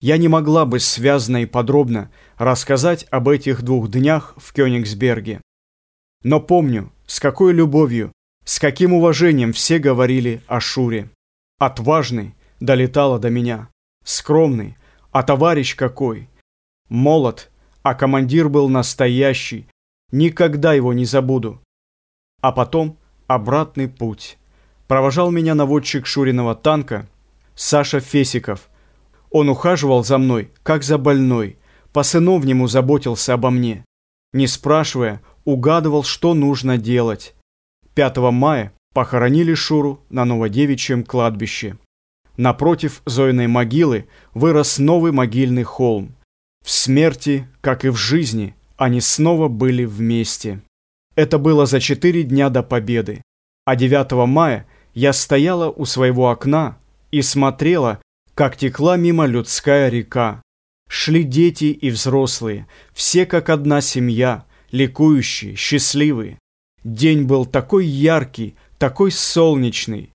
Я не могла бы связно и подробно рассказать об этих двух днях в Кёнигсберге. Но помню, с какой любовью, с каким уважением все говорили о Шуре. Отважный долетало до меня, скромный, а товарищ какой. Молод, а командир был настоящий, никогда его не забуду. А потом обратный путь. Провожал меня наводчик Шуриного танка Саша Фесиков. Он ухаживал за мной, как за больной, по-сыновнему заботился обо мне. Не спрашивая, угадывал, что нужно делать. 5 мая похоронили Шуру на Новодевичьем кладбище. Напротив Зоиной могилы вырос новый могильный холм. В смерти, как и в жизни, они снова были вместе. Это было за четыре дня до победы. А 9 мая я стояла у своего окна и смотрела, как текла мимо людская река. Шли дети и взрослые, все как одна семья, ликующие, счастливые. День был такой яркий, такой солнечный.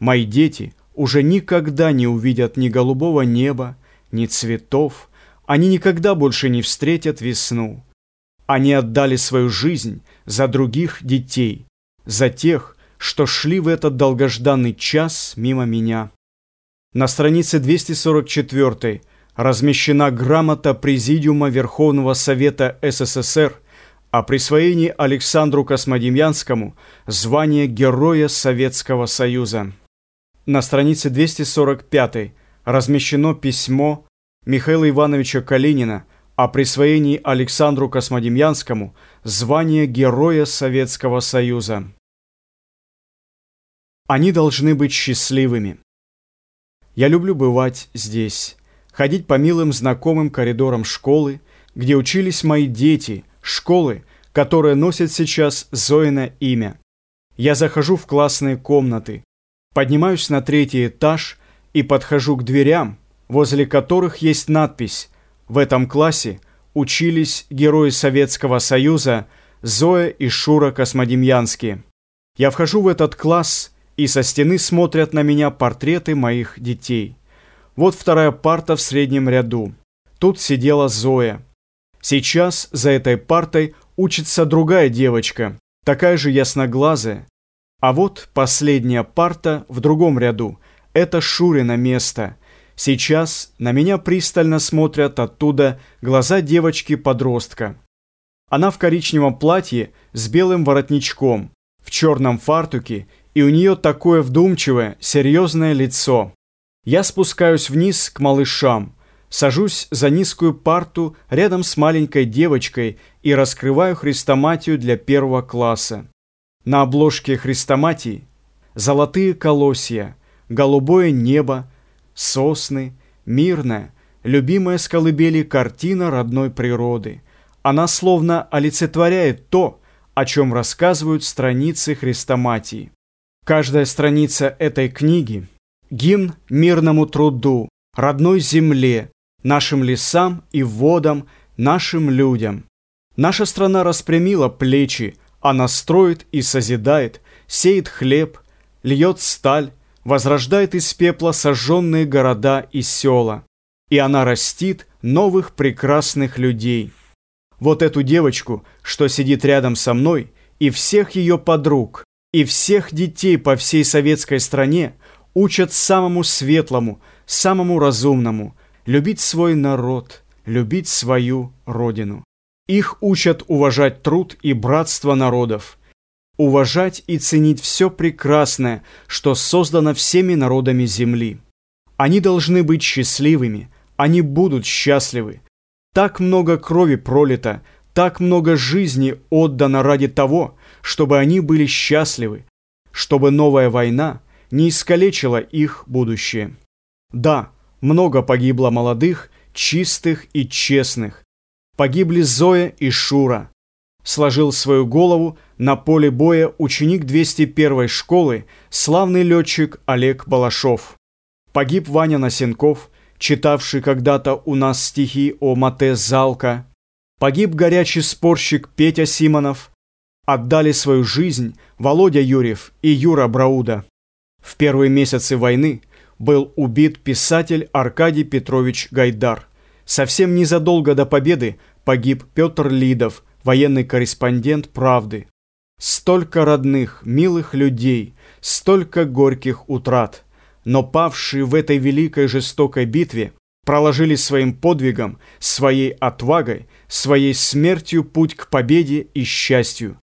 Мои дети уже никогда не увидят ни голубого неба, ни цветов, они никогда больше не встретят весну. Они отдали свою жизнь за других детей, за тех, что шли в этот долгожданный час мимо меня. На странице 244 размещена грамота Президиума Верховного Совета СССР о присвоении Александру Космодемьянскому звания Героя Советского Союза. На странице 245 размещено письмо Михаила Ивановича Калинина о присвоении Александру Космодемьянскому звания Героя Советского Союза. Они должны быть счастливыми. Я люблю бывать здесь, ходить по милым знакомым коридорам школы, где учились мои дети, школы, которая носит сейчас Зоина имя. Я захожу в классные комнаты, поднимаюсь на третий этаж и подхожу к дверям, возле которых есть надпись «В этом классе учились герои Советского Союза Зоя и Шура Космодемьянские». Я вхожу в этот класс и со стены смотрят на меня портреты моих детей. Вот вторая парта в среднем ряду. Тут сидела Зоя. Сейчас за этой партой учится другая девочка, такая же ясноглазая. А вот последняя парта в другом ряду. Это Шурина место. Сейчас на меня пристально смотрят оттуда глаза девочки-подростка. Она в коричневом платье с белым воротничком, в черном фартуке и у нее такое вдумчивое, серьезное лицо. Я спускаюсь вниз к малышам, сажусь за низкую парту рядом с маленькой девочкой и раскрываю хрестоматию для первого класса. На обложке хрестоматии золотые колосья, голубое небо, сосны, мирная, любимая с колыбели картина родной природы. Она словно олицетворяет то, о чем рассказывают страницы хрестоматии. Каждая страница этой книги – гимн мирному труду, родной земле, нашим лесам и водам, нашим людям. Наша страна распрямила плечи, она строит и созидает, сеет хлеб, льет сталь, возрождает из пепла сожженные города и села. И она растит новых прекрасных людей. Вот эту девочку, что сидит рядом со мной, и всех ее подруг, и всех детей по всей советской стране учат самому светлому, самому разумному любить свой народ, любить свою родину. Их учат уважать труд и братство народов, уважать и ценить все прекрасное, что создано всеми народами земли. Они должны быть счастливыми, они будут счастливы. Так много крови пролито, так много жизни отдано ради того, чтобы они были счастливы, чтобы новая война не искалечила их будущее. Да, много погибло молодых, чистых и честных. Погибли Зоя и Шура. Сложил свою голову на поле боя ученик 201 школы, славный летчик Олег Балашов. Погиб Ваня Насенков, читавший когда-то у нас стихи о Мате Залка. Погиб горячий спорщик Петя Симонов. Отдали свою жизнь Володя Юрьев и Юра Брауда. В первые месяцы войны был убит писатель Аркадий Петрович Гайдар. Совсем незадолго до победы погиб Петр Лидов, военный корреспондент «Правды». Столько родных, милых людей, столько горьких утрат. Но павшие в этой великой жестокой битве проложили своим подвигом, своей отвагой, своей смертью путь к победе и счастью.